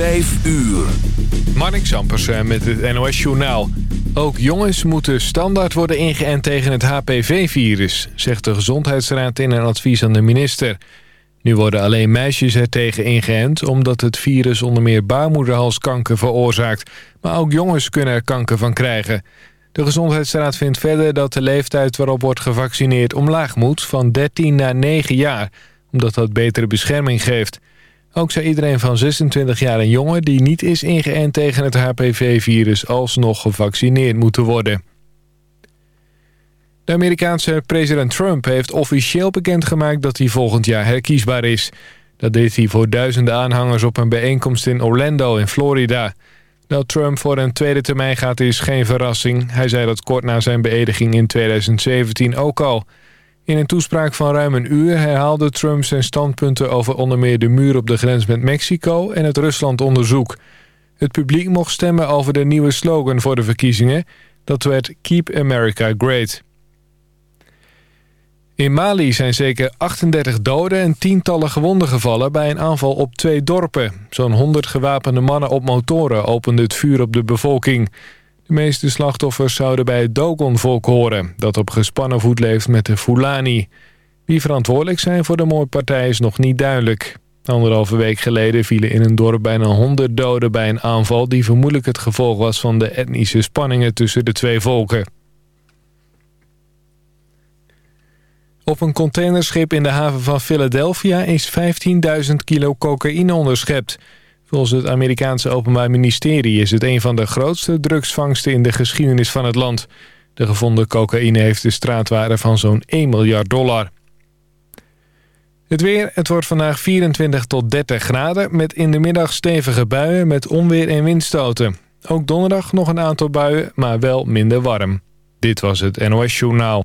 Vijf uur. Marnik Zampersen met het NOS Journaal. Ook jongens moeten standaard worden ingeënt tegen het HPV-virus... zegt de Gezondheidsraad in een advies aan de minister. Nu worden alleen meisjes er tegen ingeënt... omdat het virus onder meer baarmoederhalskanker veroorzaakt. Maar ook jongens kunnen er kanker van krijgen. De Gezondheidsraad vindt verder dat de leeftijd waarop wordt gevaccineerd omlaag moet... van 13 naar 9 jaar, omdat dat betere bescherming geeft... Ook zou iedereen van 26 jaar en jonger die niet is ingeënt tegen het HPV-virus alsnog gevaccineerd moeten worden. De Amerikaanse president Trump heeft officieel bekendgemaakt dat hij volgend jaar herkiesbaar is. Dat deed hij voor duizenden aanhangers op een bijeenkomst in Orlando in Florida. Dat Trump voor een tweede termijn gaat is geen verrassing. Hij zei dat kort na zijn beëdiging in 2017 ook al. In een toespraak van ruim een uur herhaalde Trump zijn standpunten over onder meer de muur op de grens met Mexico en het Ruslandonderzoek. Het publiek mocht stemmen over de nieuwe slogan voor de verkiezingen. Dat werd Keep America Great. In Mali zijn zeker 38 doden en tientallen gewonden gevallen bij een aanval op twee dorpen. Zo'n 100 gewapende mannen op motoren openden het vuur op de bevolking. De meeste slachtoffers zouden bij het Dogon-volk horen... dat op gespannen voet leeft met de Fulani. Wie verantwoordelijk zijn voor de moordpartij is nog niet duidelijk. Anderhalve week geleden vielen in een dorp bijna 100 doden bij een aanval... die vermoedelijk het gevolg was van de etnische spanningen tussen de twee volken. Op een containerschip in de haven van Philadelphia is 15.000 kilo cocaïne onderschept... Volgens het Amerikaanse Openbaar Ministerie is het een van de grootste drugsvangsten in de geschiedenis van het land. De gevonden cocaïne heeft de straatwaarde van zo'n 1 miljard dollar. Het weer, het wordt vandaag 24 tot 30 graden... met in de middag stevige buien met onweer en windstoten. Ook donderdag nog een aantal buien, maar wel minder warm. Dit was het NOS Journaal.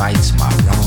Rights my wrongs.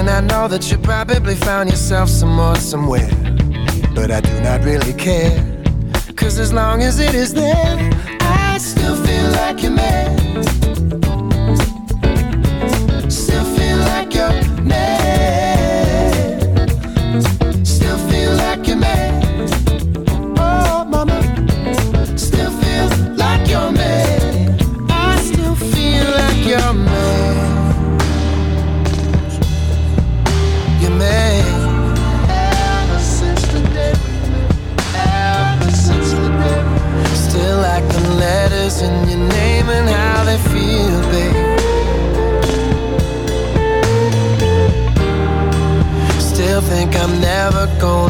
And I know that you probably found yourself someone somewhere. But I do not really care. Cause as long as it is there, I still feel like you're mad. never gonna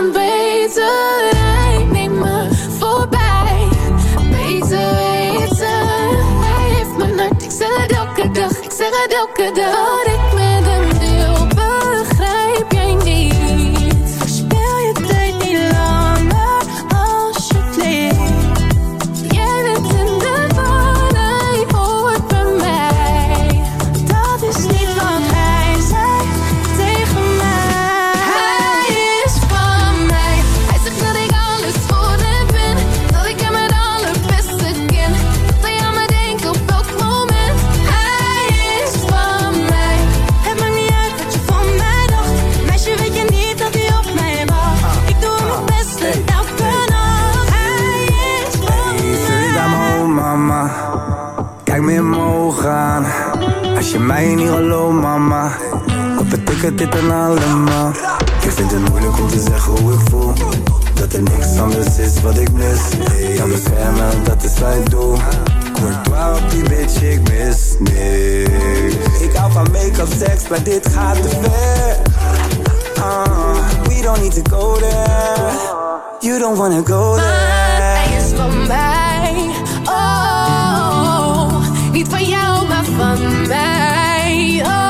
sunbather dit dan allemaal? Ik vind het moeilijk om te zeggen hoe ik voel. Dat er niks anders is wat ik mis. Kan beschermen, dat is wat ik doe Courtois op die bitch, ik mis niks. Ik hou van make-up, seks, maar dit gaat te ver. Ah, we don't need to go there. You don't wanna go there. Hij is van mij, oh Niet van jou, maar van mij, oh.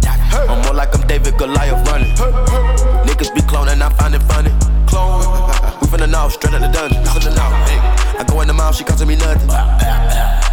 I'm more like I'm David Goliath running. Niggas be cloning, I find it funny. Clone. We finna know, straight out the dungeon. Finna know. Hey. I go in the mouth, she costing me nothing.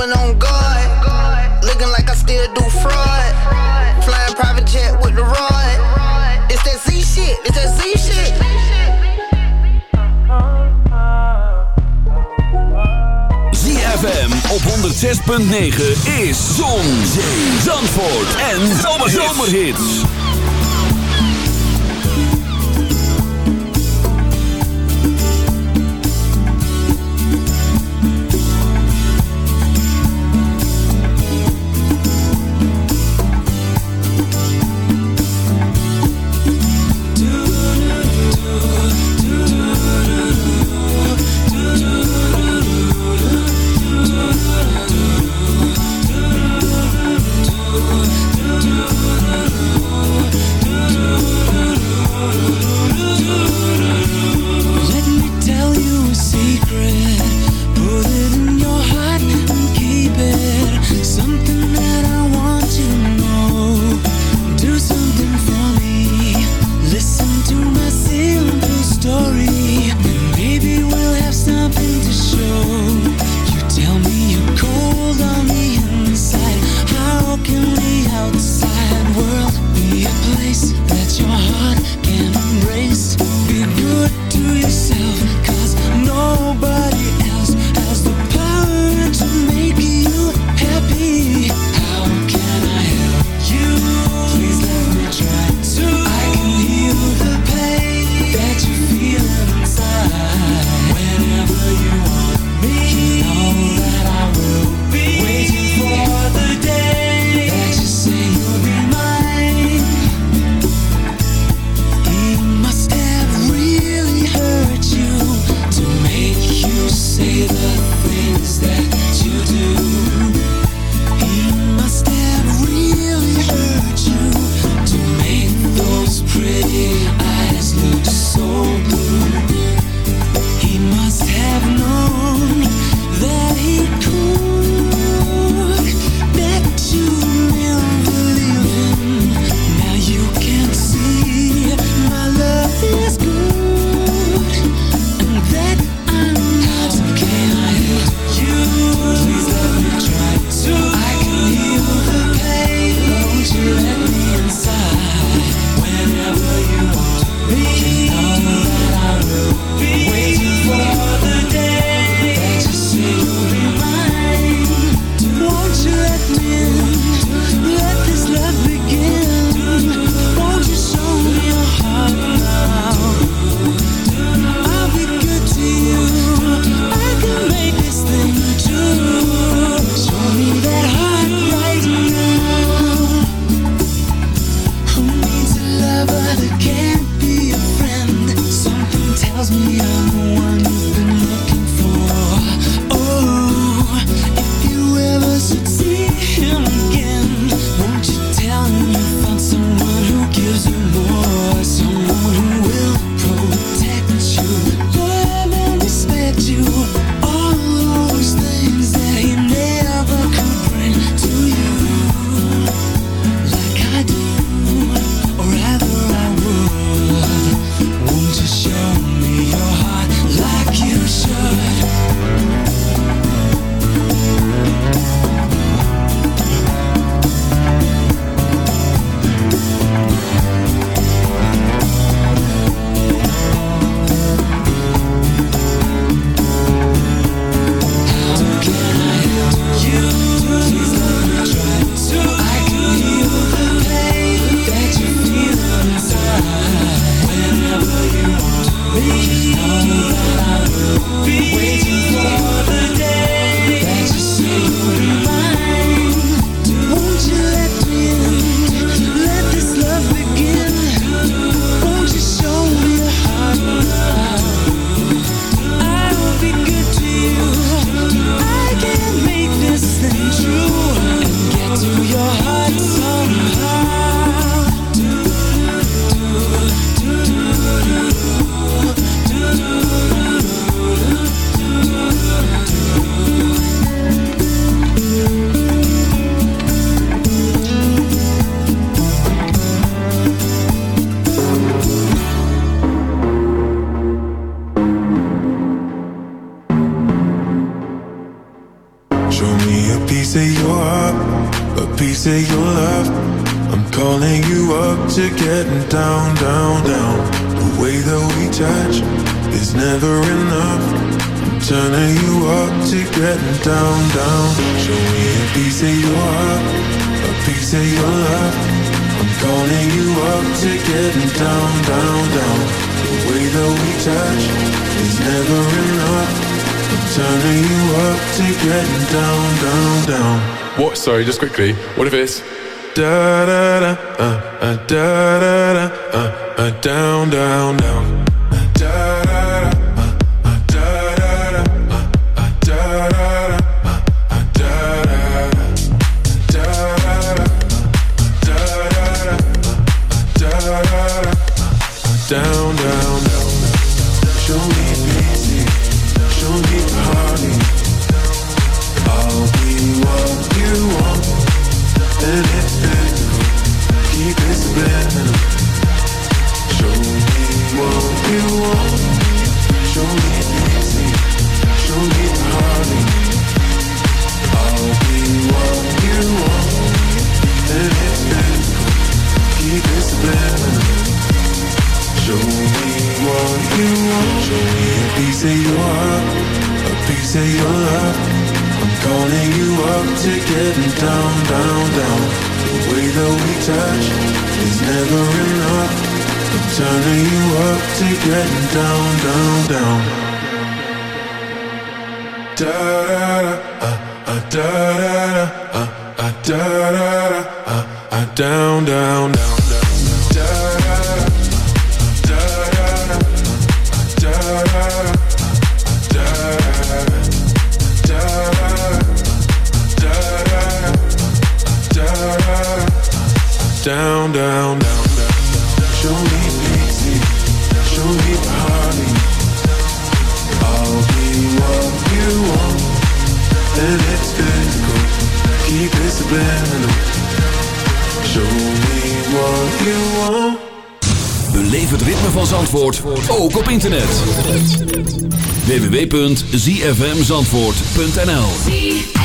Demon on guard. Looking like I still do fraud. Flying private jet with the rod. It's that Z shit, it's that Z shit. ZFM op 106.9 is Zon, Zee, Zandvoort en Zomerhits. piece What if it's da da da zfmzandvoort.nl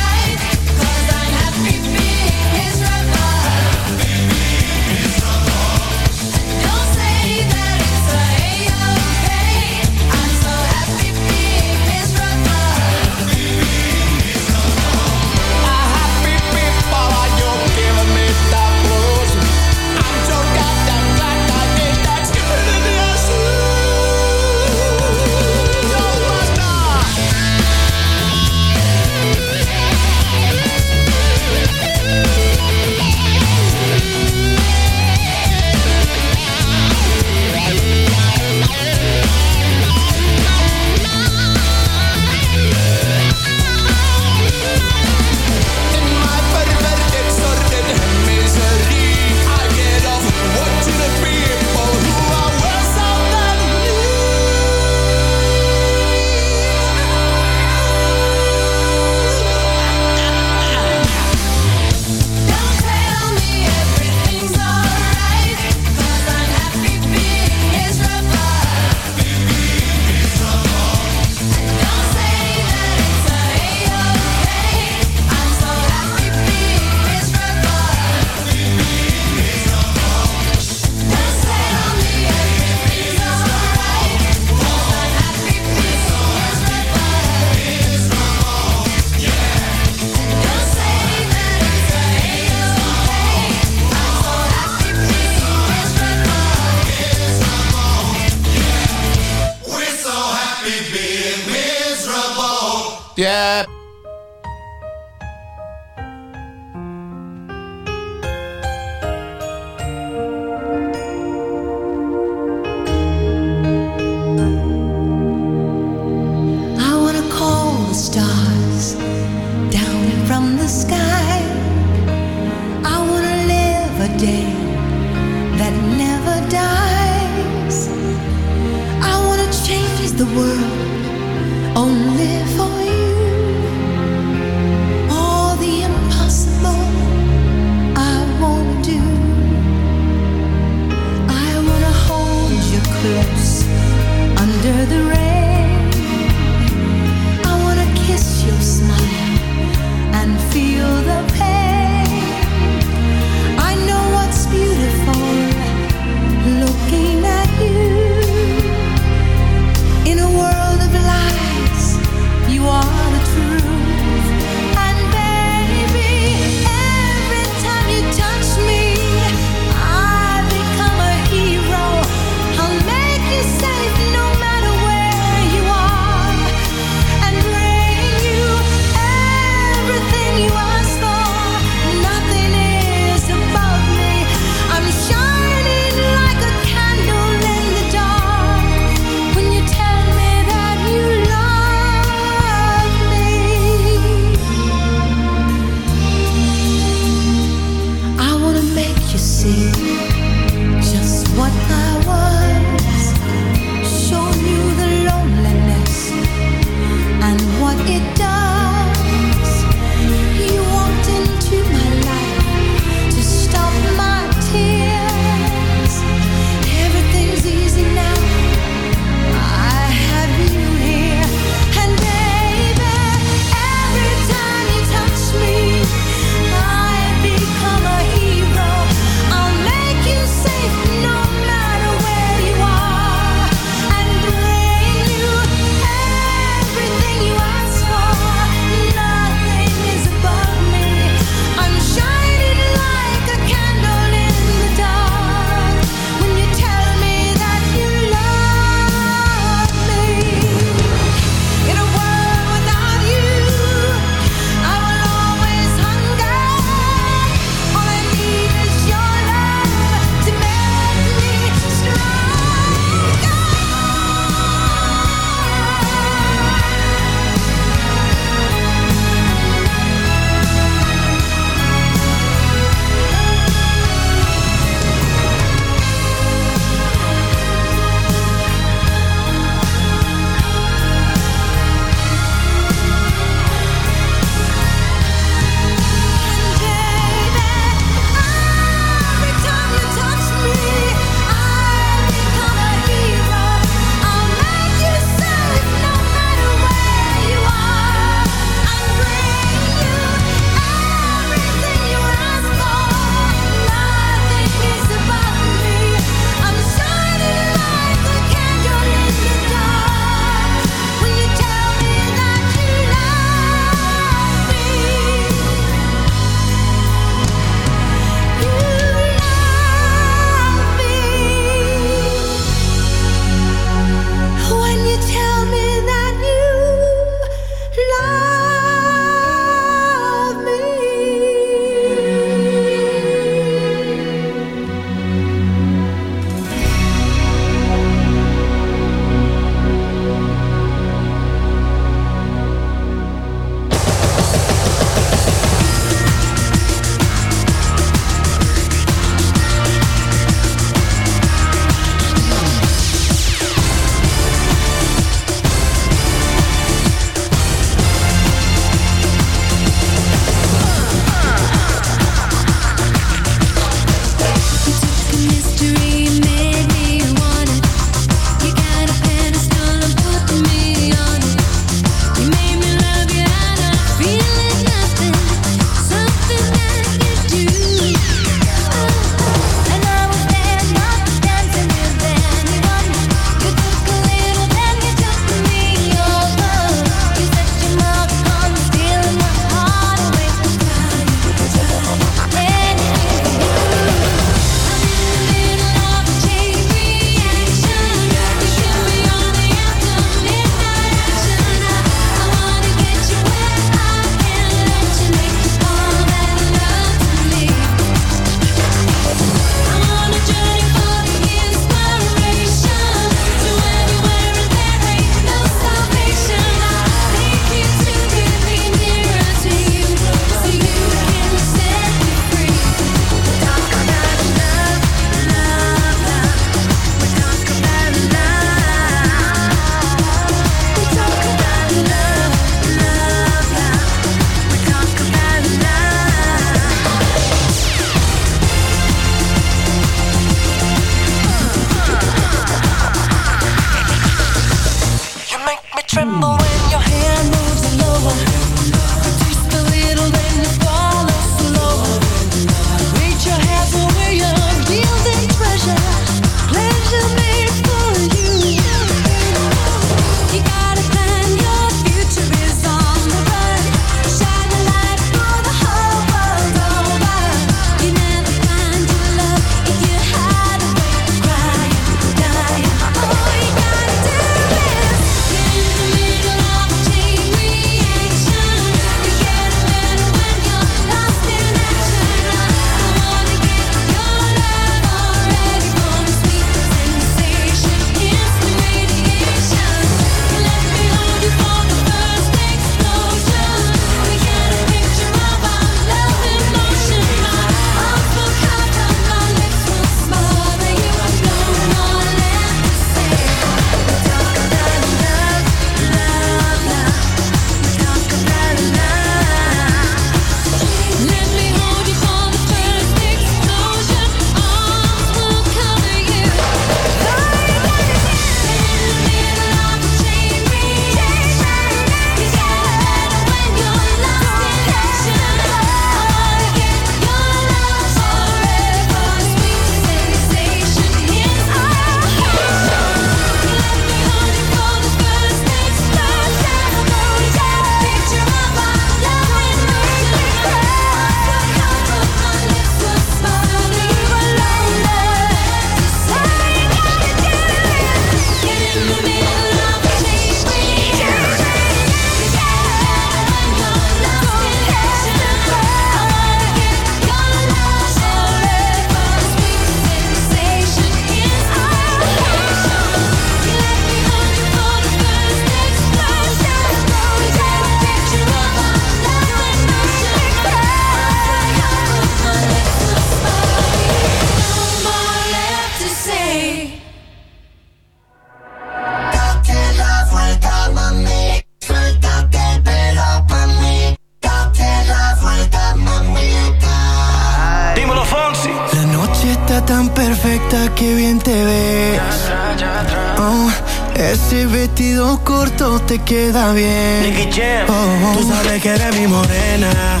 te queda bien. Nicky Jam. Oh, oh. Tú sabes que eres mi morena.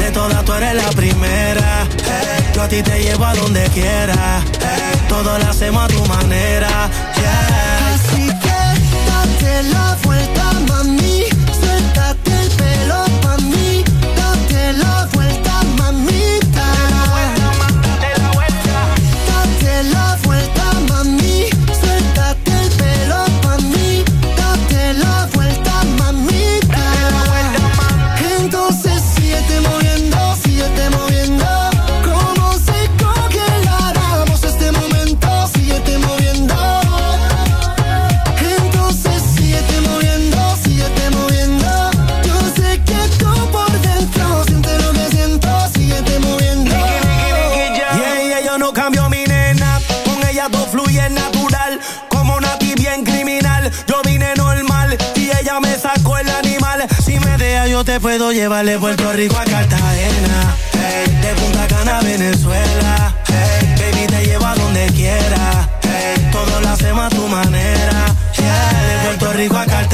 De todas tú eres la primera. Hey. Yo a ti te llevo a donde quiera. Hey. Todo lo hacemos a tu manera te puedo llevar de Puerto Rico a Cartagena, de Punta Cana a Venezuela, baby te llevo a donde quiera, hey, todo lo hacemos a tu manera, de Puerto Rico a Cartagena.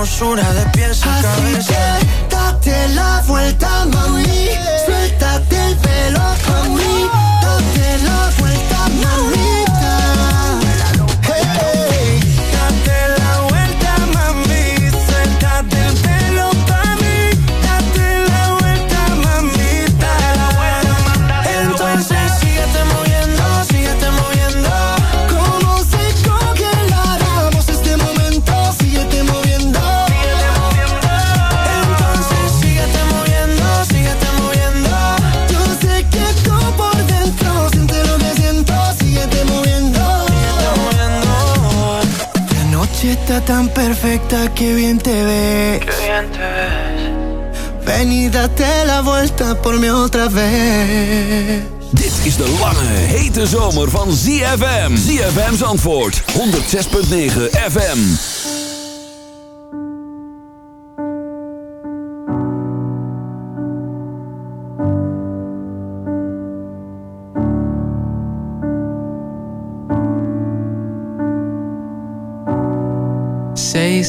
hermosura de pies a Así. Que date la vuelta qué bien te ves. Qué bien te date la vuelta por mi otra vez. Dit is de lange, hete zomer van ZFM. ZFM's antwoord, 106.9 FM.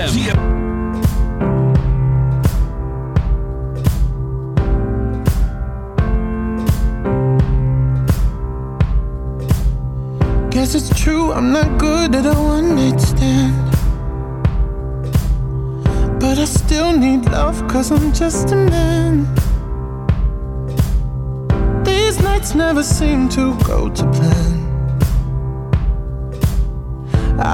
FM. Guess it's true, I'm not good at a one night stand. But I still need love, cause I'm just a man. These nights never seem to go to plan.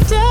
just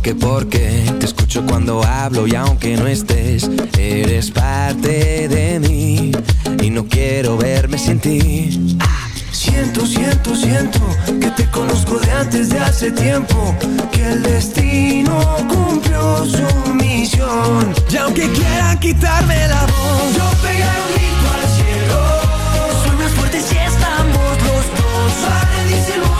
porque, porque te escucho cuando hablo y aunque no estés, eres parte de mí y no quiero verme sin ti. Ah siento, siento, siento que te conozco de antes de hace tiempo. Que el destino cumplió su misión. Y aunque quieran quitarme la voz, yo pegaré un grito al cielo. Soy más fuerte si estamos los dos. Para